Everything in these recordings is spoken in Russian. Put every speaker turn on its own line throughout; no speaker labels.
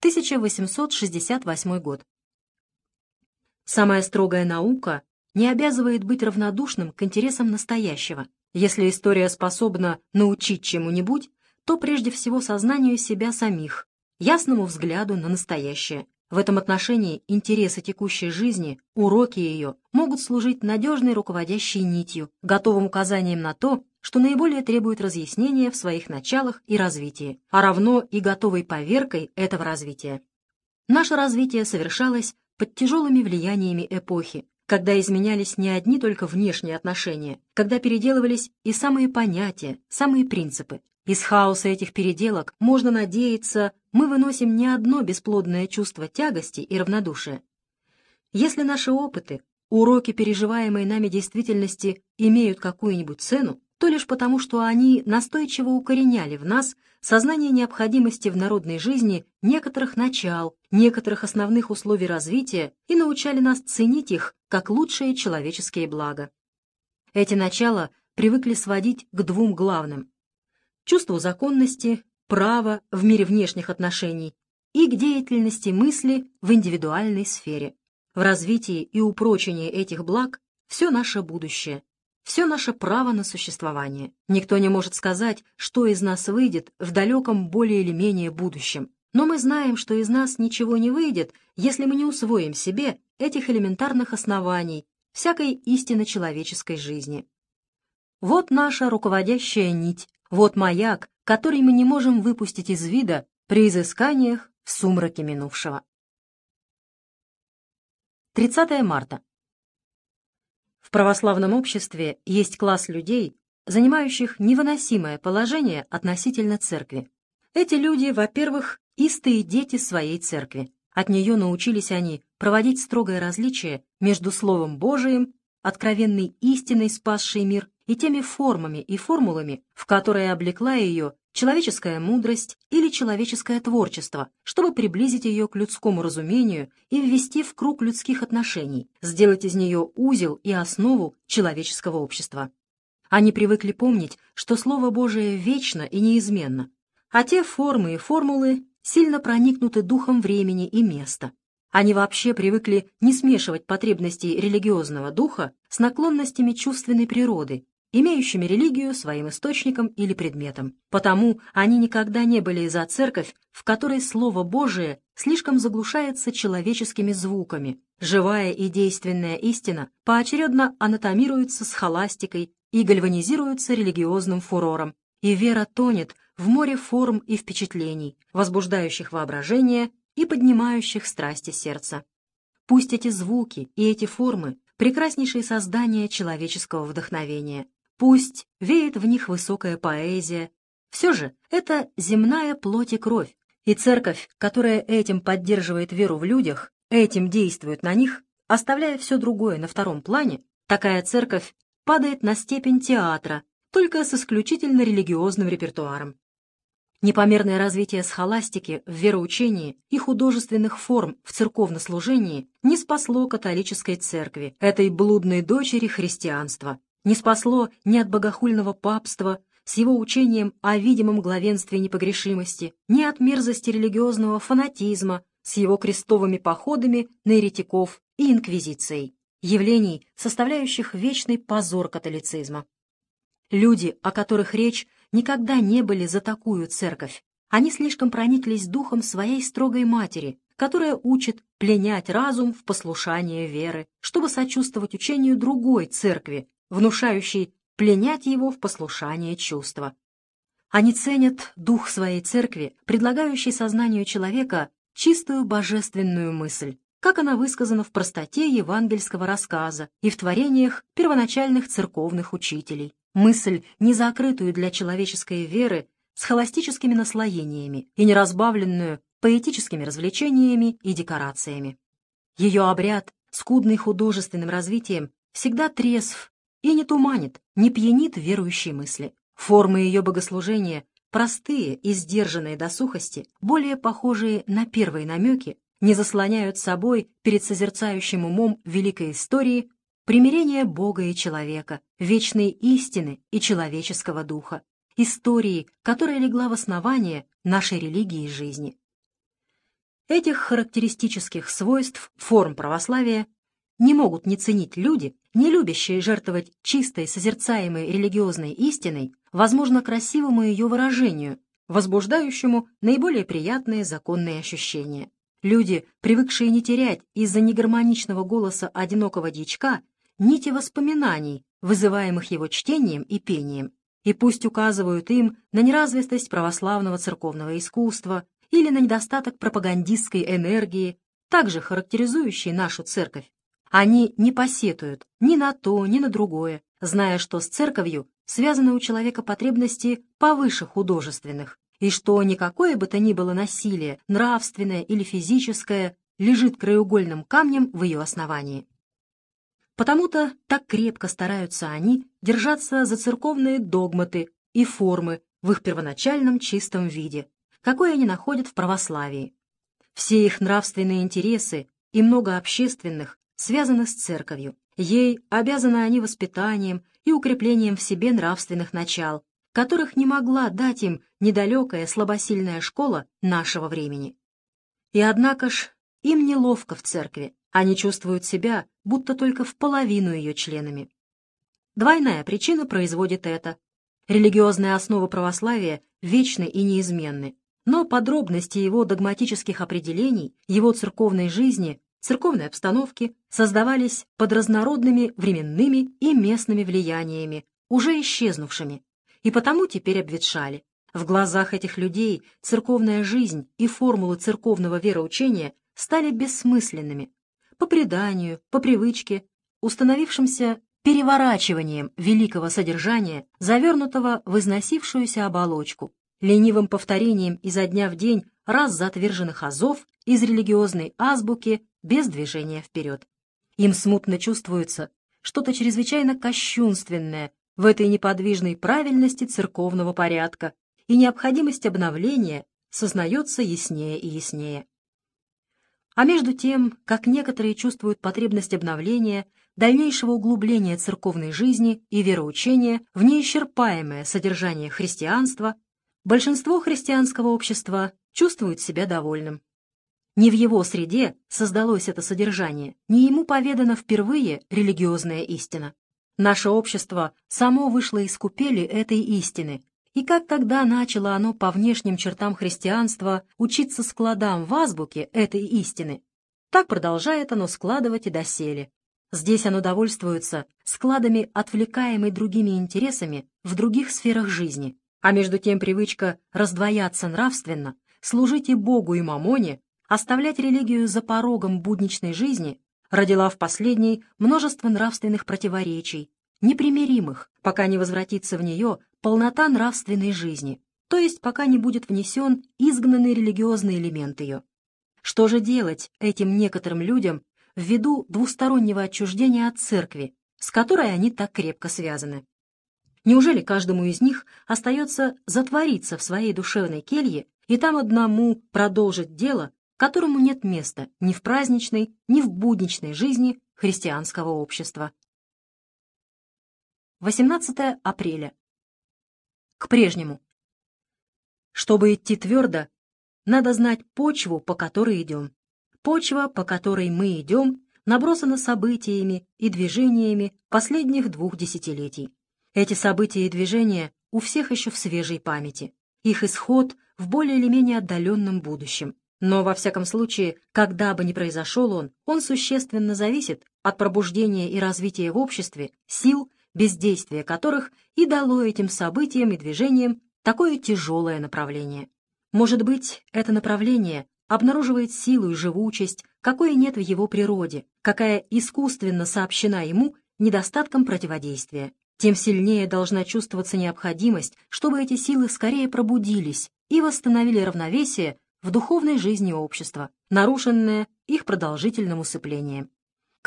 1868 год. Самая строгая наука не обязывает быть равнодушным к интересам настоящего. Если история способна научить чему-нибудь, то прежде всего сознанию себя самих, ясному взгляду на настоящее. В этом отношении интересы текущей жизни, уроки ее могут служить надежной руководящей нитью, готовым указанием на то, что наиболее требует разъяснения в своих началах и развитии, а равно и готовой поверкой этого развития. Наше развитие совершалось под тяжелыми влияниями эпохи, когда изменялись не одни только внешние отношения, когда переделывались и самые понятия, самые принципы. Из хаоса этих переделок, можно надеяться, мы выносим не одно бесплодное чувство тягости и равнодушия. Если наши опыты, уроки переживаемой нами действительности имеют какую-нибудь цену, то лишь потому, что они настойчиво укореняли в нас сознание необходимости в народной жизни некоторых начал, некоторых основных условий развития и научали нас ценить их как лучшие человеческие блага. Эти начала привыкли сводить к двум главным – чувству законности, права в мире внешних отношений и к деятельности мысли в индивидуальной сфере. В развитии и упрочении этих благ все наше будущее, все наше право на существование. Никто не может сказать, что из нас выйдет в далеком более или менее будущем. Но мы знаем, что из нас ничего не выйдет, если мы не усвоим себе этих элементарных оснований всякой истины человеческой жизни. Вот наша руководящая нить, вот маяк, который мы не можем выпустить из вида при изысканиях в сумраке минувшего. 30 марта. В православном обществе есть класс людей, занимающих невыносимое положение относительно церкви. Эти люди, во-первых, истые дети своей церкви. От нее научились они проводить строгое различие между Словом Божиим, откровенной истиной, спасшей мир, и теми формами и формулами, в которые облекла ее человеческая мудрость или человеческое творчество, чтобы приблизить ее к людскому разумению и ввести в круг людских отношений, сделать из нее узел и основу человеческого общества. Они привыкли помнить, что Слово Божие вечно и неизменно, а те формы и формулы сильно проникнуты духом времени и места. Они вообще привыкли не смешивать потребности религиозного духа с наклонностями чувственной природы имеющими религию своим источником или предметом. Потому они никогда не были за церковь, в которой Слово Божие слишком заглушается человеческими звуками. Живая и действенная истина поочередно анатомируется с холастикой и гальванизируется религиозным фурором, и вера тонет в море форм и впечатлений, возбуждающих воображение и поднимающих страсти сердца. Пусть эти звуки и эти формы — прекраснейшие создания человеческого вдохновения, Пусть веет в них высокая поэзия, все же это земная плоть и кровь, и церковь, которая этим поддерживает веру в людях, этим действует на них, оставляя все другое на втором плане, такая церковь падает на степень театра, только с исключительно религиозным репертуаром. Непомерное развитие схоластики в вероучении и художественных форм в церковнослужении не спасло католической церкви, этой блудной дочери христианства, не спасло ни от богохульного папства с его учением о видимом главенстве непогрешимости, ни от мерзости религиозного фанатизма с его крестовыми походами на еретиков и инквизицией, явлений, составляющих вечный позор католицизма. Люди, о которых речь, никогда не были за такую церковь. Они слишком прониклись духом своей строгой матери, которая учит пленять разум в послушание веры, чтобы сочувствовать учению другой церкви, внушающий пленять его в послушание чувства. Они ценят дух своей церкви, предлагающий сознанию человека чистую божественную мысль, как она высказана в простоте евангельского рассказа и в творениях первоначальных церковных учителей. Мысль, не закрытую для человеческой веры с холостическими наслоениями и не разбавленную поэтическими развлечениями и декорациями. Ее обряд, скудный художественным развитием, всегда трезв и не туманит, не пьянит верующие мысли. Формы ее богослужения, простые и сдержанные до сухости, более похожие на первые намеки, не заслоняют собой перед созерцающим умом великой истории примирение Бога и человека, вечной истины и человеческого духа, истории, которая легла в основание нашей религии и жизни. Этих характеристических свойств форм православия не могут не ценить люди, не любящие жертвовать чистой созерцаемой религиозной истиной, возможно, красивому ее выражению, возбуждающему наиболее приятные законные ощущения. Люди, привыкшие не терять из-за негармоничного голоса одинокого дичка нити воспоминаний, вызываемых его чтением и пением, и пусть указывают им на неразвитость православного церковного искусства или на недостаток пропагандистской энергии, также характеризующей нашу церковь, они не посетуют ни на то, ни на другое, зная, что с церковью связаны у человека потребности повыше художественных, и что никакое бы то ни было насилие, нравственное или физическое, лежит краеугольным камнем в ее основании. Потому-то так крепко стараются они держаться за церковные догматы и формы в их первоначальном чистом виде, какой они находят в православии. Все их нравственные интересы и много общественных связаны с церковью. Ей обязаны они воспитанием и укреплением в себе нравственных начал, которых не могла дать им недалекая слабосильная школа нашего времени. И однако ж им неловко в церкви, они чувствуют себя будто только в половину ее членами. Двойная причина производит это. Религиозные основы православия вечны и неизменны, но подробности его догматических определений, его церковной жизни, церковной обстановки создавались под разнородными временными и местными влияниями, уже исчезнувшими, и потому теперь обветшали. В глазах этих людей церковная жизнь и формулы церковного вероучения стали бессмысленными, по преданию, по привычке, установившимся переворачиванием великого содержания, завернутого в износившуюся оболочку, ленивым повторением изо дня в день раз затверженных азов из религиозной азбуки без движения вперед. Им смутно чувствуется что-то чрезвычайно кощунственное в этой неподвижной правильности церковного порядка, и необходимость обновления сознается яснее и яснее. А между тем, как некоторые чувствуют потребность обновления, дальнейшего углубления церковной жизни и вероучения в неисчерпаемое содержание христианства, большинство христианского общества чувствует себя довольным. Не в его среде создалось это содержание, не ему поведана впервые религиозная истина. Наше общество само вышло из купели этой истины, и как тогда начало оно по внешним чертам христианства учиться складам в азбуке этой истины, так продолжает оно складывать и доселе. Здесь оно довольствуется складами, отвлекаемой другими интересами в других сферах жизни, а между тем привычка раздвояться нравственно, служить и Богу, и мамоне, оставлять религию за порогом будничной жизни, родила в последней множество нравственных противоречий, непримиримых, пока не возвратится в нее полнота нравственной жизни, то есть пока не будет внесен изгнанный религиозный элемент ее. Что же делать этим некоторым людям ввиду двустороннего отчуждения от церкви, с которой они так крепко связаны? Неужели каждому из них остается затвориться в своей душевной келье и там одному продолжить дело, которому нет места ни в праздничной, ни в будничной жизни христианского общества? 18 апреля к прежнему. Чтобы идти твердо, надо знать почву, по которой идем. Почва, по которой мы идем, набросана событиями и движениями последних двух десятилетий. Эти события и движения у всех еще в свежей памяти. Их исход в более или менее отдаленном будущем. Но, во всяком случае, когда бы ни произошел он, он существенно зависит от пробуждения и развития в обществе сил, бездействие которых и дало этим событиям и движениям такое тяжелое направление. Может быть, это направление обнаруживает силу и живучесть, какой нет в его природе, какая искусственно сообщена ему недостатком противодействия. Тем сильнее должна чувствоваться необходимость, чтобы эти силы скорее пробудились и восстановили равновесие в духовной жизни общества, нарушенное их продолжительным усыплением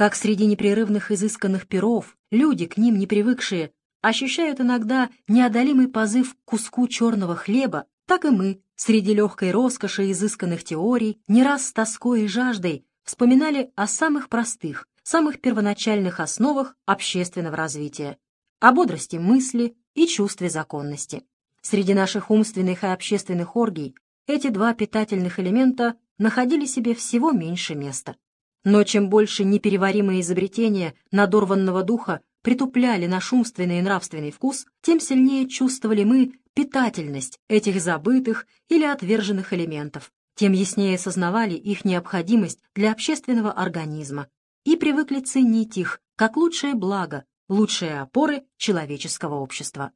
как среди непрерывных изысканных перов люди, к ним не привыкшие, ощущают иногда неодолимый позыв к куску черного хлеба, так и мы, среди легкой роскоши изысканных теорий, не раз с тоской и жаждой вспоминали о самых простых, самых первоначальных основах общественного развития, о бодрости мысли и чувстве законности. Среди наших умственных и общественных оргий эти два питательных элемента находили себе всего меньше места. Но чем больше непереваримые изобретения надорванного духа притупляли наш умственный и нравственный вкус, тем сильнее чувствовали мы питательность этих забытых или отверженных элементов, тем яснее сознавали их необходимость для общественного организма и привыкли ценить их как лучшее благо, лучшие опоры человеческого общества.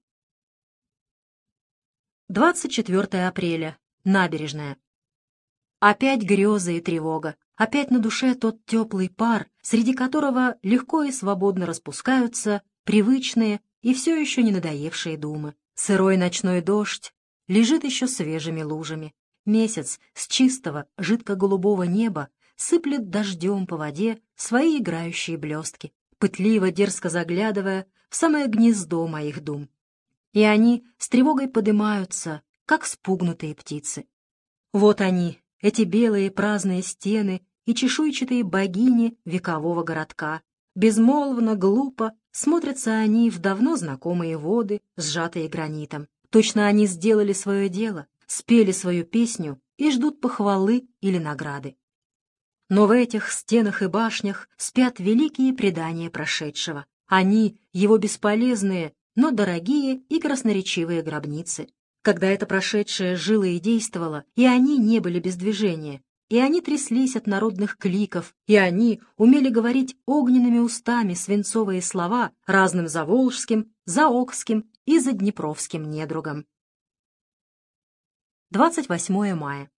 24 апреля. Набережная. Опять грезы и тревога, опять на душе тот теплый пар, среди которого легко и свободно распускаются привычные и все еще не надоевшие думы. Сырой ночной дождь лежит еще свежими лужами. Месяц с чистого, жидко-голубого неба сыплет дождем по воде свои играющие блестки, пытливо, дерзко заглядывая в самое гнездо моих дум. И они с тревогой подымаются, как спугнутые птицы. Вот они, эти белые праздные стены и чешуйчатые богини векового городка. Безмолвно, глупо смотрятся они в давно знакомые воды, сжатые гранитом. Точно они сделали свое дело, спели свою песню и ждут похвалы или награды. Но в этих стенах и башнях спят великие предания прошедшего. Они — его бесполезные, но дорогие и красноречивые гробницы когда это прошедшее жило и действовало, и они не были без движения, и они тряслись от народных кликов, и они умели говорить огненными устами свинцовые слова разным заволжским, заокским и заднепровским недругам. 28 мая.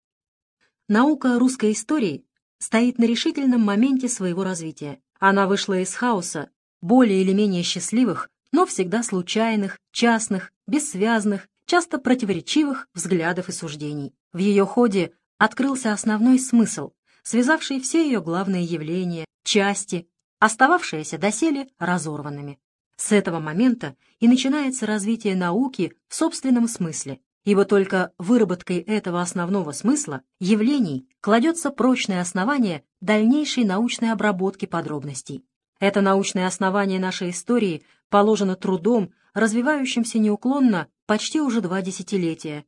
Наука русской истории стоит на решительном моменте своего развития. Она вышла из хаоса, более или менее счастливых, но всегда случайных, частных, бессвязных часто противоречивых взглядов и суждений. В ее ходе открылся основной смысл, связавший все ее главные явления, части, остававшиеся доселе разорванными. С этого момента и начинается развитие науки в собственном смысле, ибо только выработкой этого основного смысла явлений кладется прочное основание дальнейшей научной обработки подробностей. Это научное основание нашей истории положено трудом, развивающимся неуклонно почти уже два десятилетия.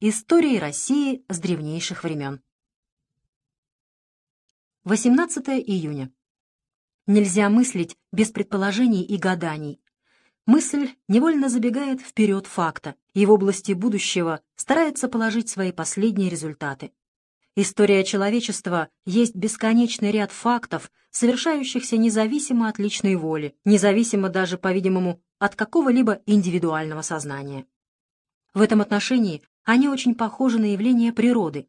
Истории России с древнейших времен. 18 июня. Нельзя мыслить без предположений и гаданий. Мысль невольно забегает вперед факта и в области будущего старается положить свои последние результаты. История человечества есть бесконечный ряд фактов, совершающихся независимо от личной воли, независимо даже, по-видимому, от какого-либо индивидуального сознания. В этом отношении они очень похожи на явления природы.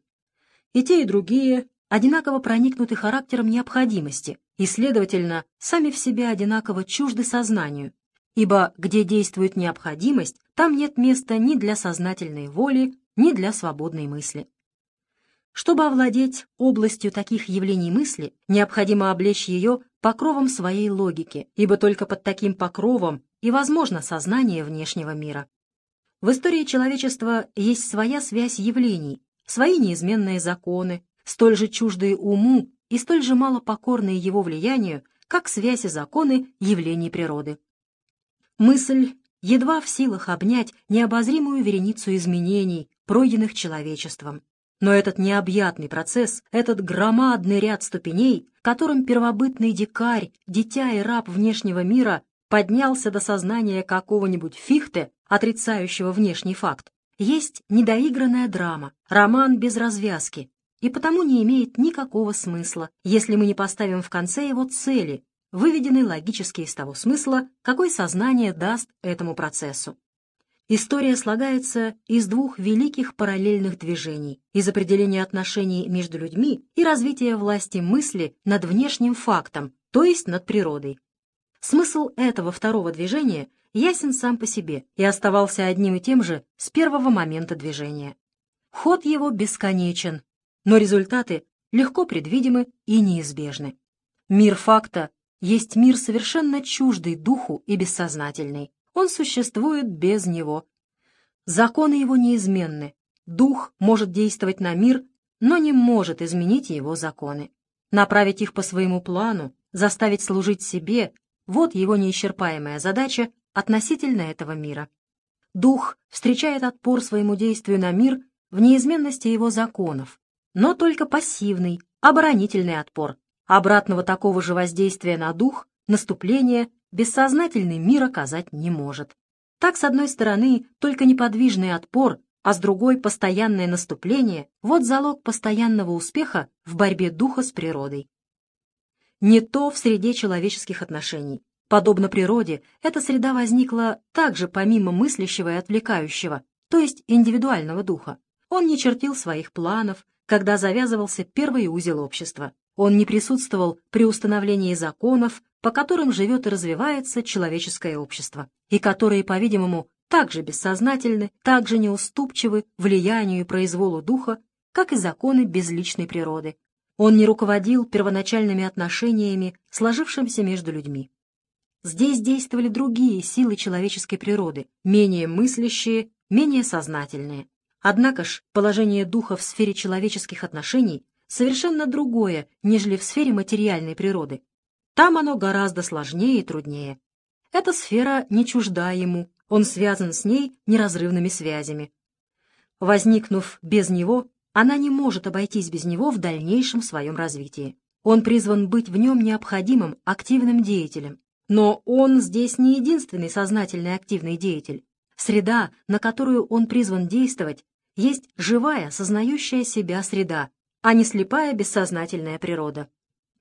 И те, и другие одинаково проникнуты характером необходимости и, следовательно, сами в себе одинаково чужды сознанию, ибо где действует необходимость, там нет места ни для сознательной воли, ни для свободной мысли. Чтобы овладеть областью таких явлений мысли, необходимо облечь ее покровом своей логики, ибо только под таким покровом и возможно сознание внешнего мира. В истории человечества есть своя связь явлений, свои неизменные законы, столь же чуждые уму и столь же мало покорные его влиянию, как связь и законы явлений природы. Мысль едва в силах обнять необозримую вереницу изменений, пройденных человечеством. Но этот необъятный процесс, этот громадный ряд ступеней, которым первобытный дикарь, дитя и раб внешнего мира поднялся до сознания какого-нибудь фихте, отрицающего внешний факт, есть недоигранная драма, роман без развязки, и потому не имеет никакого смысла, если мы не поставим в конце его цели, выведенной логически из того смысла, какой сознание даст этому процессу. История слагается из двух великих параллельных движений, из определения отношений между людьми и развития власти мысли над внешним фактом, то есть над природой. Смысл этого второго движения ясен сам по себе и оставался одним и тем же с первого момента движения. Ход его бесконечен, но результаты легко предвидимы и неизбежны. Мир факта есть мир совершенно чуждый духу и бессознательный он существует без него. Законы его неизменны. Дух может действовать на мир, но не может изменить его законы. Направить их по своему плану, заставить служить себе — вот его неисчерпаемая задача относительно этого мира. Дух встречает отпор своему действию на мир в неизменности его законов, но только пассивный, оборонительный отпор. Обратного такого же воздействия на дух, наступления, бессознательный мир оказать не может. Так, с одной стороны, только неподвижный отпор, а с другой — постоянное наступление — вот залог постоянного успеха в борьбе духа с природой. Не то в среде человеческих отношений. Подобно природе, эта среда возникла также помимо мыслящего и отвлекающего, то есть индивидуального духа. Он не чертил своих планов, когда завязывался первый узел общества. Он не присутствовал при установлении законов, по которым живет и развивается человеческое общество, и которые, по-видимому, также бессознательны, также неуступчивы влиянию и произволу духа, как и законы безличной природы. Он не руководил первоначальными отношениями, сложившимися между людьми. Здесь действовали другие силы человеческой природы, менее мыслящие, менее сознательные. Однако ж положение духа в сфере человеческих отношений совершенно другое, нежели в сфере материальной природы. Там оно гораздо сложнее и труднее. Эта сфера не чужда ему, он связан с ней неразрывными связями. Возникнув без него, она не может обойтись без него в дальнейшем своем развитии. Он призван быть в нем необходимым активным деятелем. Но он здесь не единственный сознательный активный деятель. Среда, на которую он призван действовать, есть живая, сознающая себя среда, а не слепая бессознательная природа.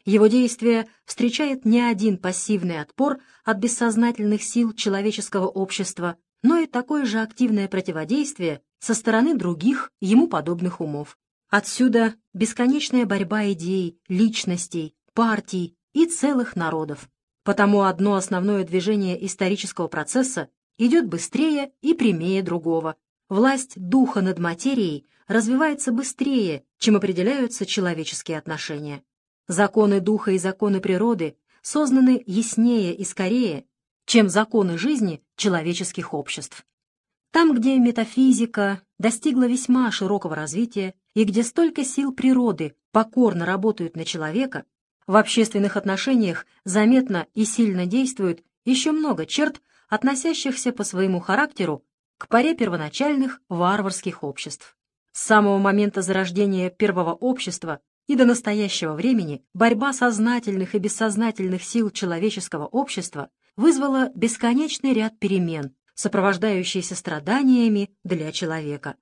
Его действие встречает не один пассивный отпор от бессознательных сил человеческого общества, но и такое же активное противодействие со стороны других ему подобных умов. Отсюда бесконечная борьба идей, личностей, партий и целых народов. Потому одно основное движение исторического процесса идет быстрее и прямее другого. Власть духа над материей развивается быстрее, чем определяются человеческие отношения. Законы духа и законы природы созданы яснее и скорее, чем законы жизни человеческих обществ. Там, где метафизика достигла весьма широкого развития и где столько сил природы покорно работают на человека, в общественных отношениях заметно и сильно действуют еще много черт, относящихся по своему характеру к паре первоначальных варварских обществ. С самого момента зарождения первого общества и до настоящего времени борьба сознательных и бессознательных сил человеческого общества вызвала бесконечный ряд перемен, сопровождающиеся страданиями для человека.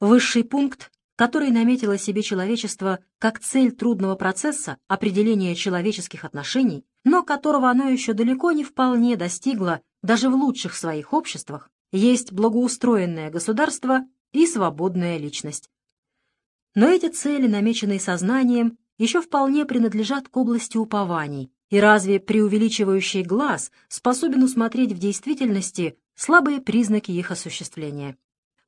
Высший пункт, который наметило себе человечество как цель трудного процесса определения человеческих отношений, но которого оно еще далеко не вполне достигло даже в лучших своих обществах, есть благоустроенное государство и свободная личность. Но эти цели, намеченные сознанием, еще вполне принадлежат к области упований, и разве преувеличивающий глаз способен усмотреть в действительности слабые признаки их осуществления?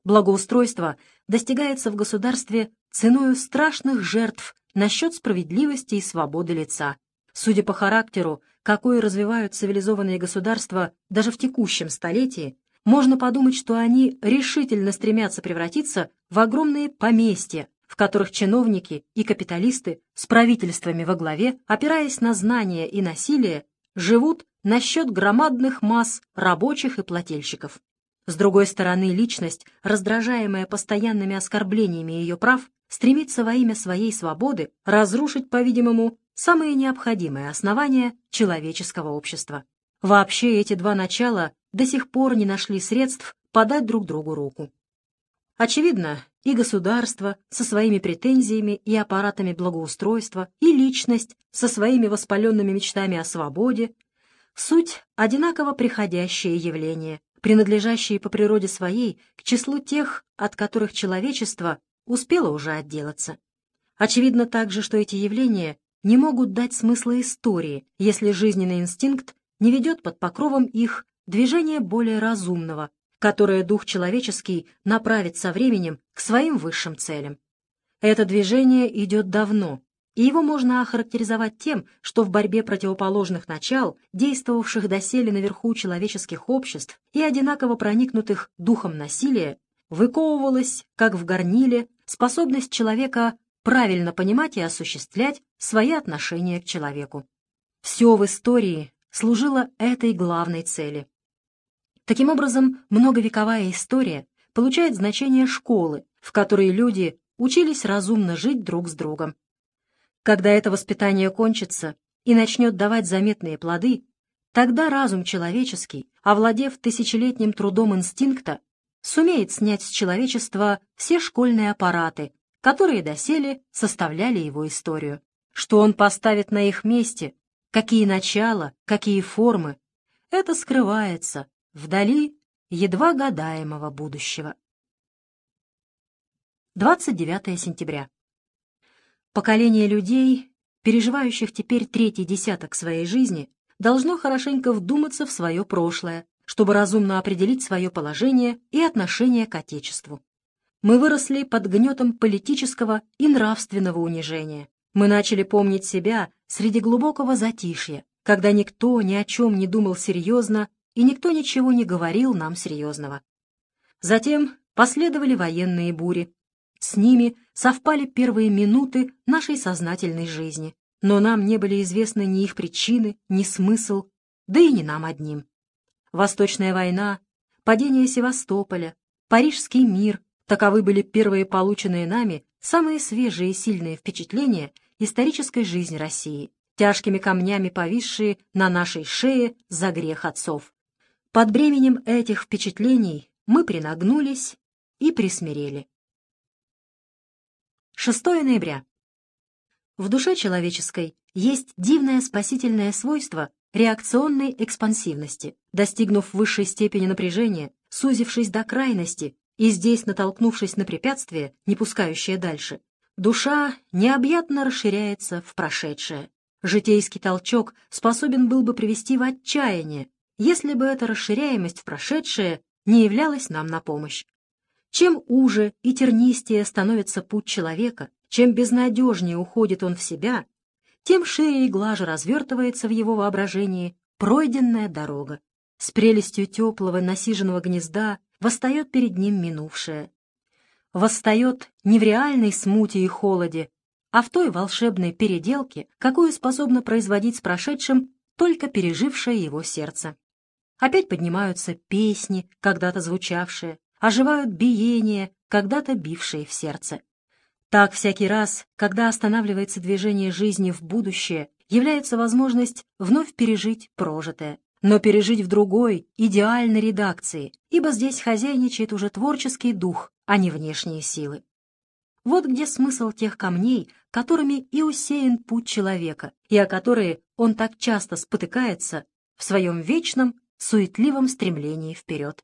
Благоустройство достигается в государстве ценою страшных жертв насчет справедливости и свободы лица. Судя по характеру, какой развивают цивилизованные государства даже в текущем столетии, можно подумать, что они решительно стремятся превратиться в огромные поместья, в которых чиновники и капиталисты с правительствами во главе, опираясь на знания и насилие, живут на счет громадных масс рабочих и плательщиков. С другой стороны, личность, раздражаемая постоянными оскорблениями ее прав, стремится во имя своей свободы разрушить, по-видимому, самые необходимые основания человеческого общества. Вообще эти два начала до сих пор не нашли средств подать друг другу руку. Очевидно, и государство со своими претензиями и аппаратами благоустройства, и личность со своими воспаленными мечтами о свободе — суть одинаково приходящее явление, принадлежащие по природе своей к числу тех, от которых человечество успело уже отделаться. Очевидно также, что эти явления не могут дать смысла истории, если жизненный инстинкт не ведет под покровом их движение более разумного, которое дух человеческий направит со временем к своим высшим целям. Это движение идет давно, и его можно охарактеризовать тем, что в борьбе противоположных начал, действовавших доселе наверху человеческих обществ и одинаково проникнутых духом насилия, выковывалась, как в горниле, способность человека правильно понимать и осуществлять свои отношения к человеку. Все в истории служило этой главной цели. Таким образом, многовековая история получает значение школы, в которой люди учились разумно жить друг с другом. Когда это воспитание кончится и начнет давать заметные плоды, тогда разум человеческий, овладев тысячелетним трудом инстинкта, сумеет снять с человечества все школьные аппараты, которые доселе составляли его историю. Что он поставит на их месте, какие начала, какие формы, это скрывается вдали едва гадаемого будущего. 29 сентября. Поколение людей, переживающих теперь третий десяток своей жизни, должно хорошенько вдуматься в свое прошлое, чтобы разумно определить свое положение и отношение к Отечеству. Мы выросли под гнетом политического и нравственного унижения. Мы начали помнить себя среди глубокого затишья, когда никто ни о чем не думал серьезно и никто ничего не говорил нам серьезного. Затем последовали военные бури, с ними совпали первые минуты нашей сознательной жизни, но нам не были известны ни их причины, ни смысл, да и не нам одним. Восточная война, падение Севастополя, Парижский мир — таковы были первые полученные нами самые свежие и сильные впечатления исторической жизни России, тяжкими камнями повисшие на нашей шее за грех отцов. Под бременем этих впечатлений мы принагнулись и присмирели. 6 ноября. В душе человеческой есть дивное спасительное свойство реакционной экспансивности. Достигнув высшей степени напряжения, сузившись до крайности и здесь натолкнувшись на препятствие, не пускающее дальше, душа необъятно расширяется в прошедшее. Житейский толчок способен был бы привести в отчаяние, если бы эта расширяемость в прошедшее не являлась нам на помощь. Чем уже и тернистее становится путь человека, чем безнадежнее уходит он в себя, тем шире и глаже развертывается в его воображении пройденная дорога. С прелестью теплого насиженного гнезда восстает перед ним минувшее. Восстает не в реальной смуте и холоде, а в той волшебной переделке, какую способно производить с прошедшим только пережившее его сердце. Опять поднимаются песни, когда-то звучавшие, оживают биения, когда-то бившие в сердце. Так всякий раз, когда останавливается движение жизни в будущее, является возможность вновь пережить прожитое, но пережить в другой, идеальной редакции, ибо здесь хозяйничает уже творческий дух, а не внешние силы. Вот где смысл тех камней, которыми и усеян путь человека, и о которые он так часто спотыкается в своем вечном, суетливом стремлении вперед.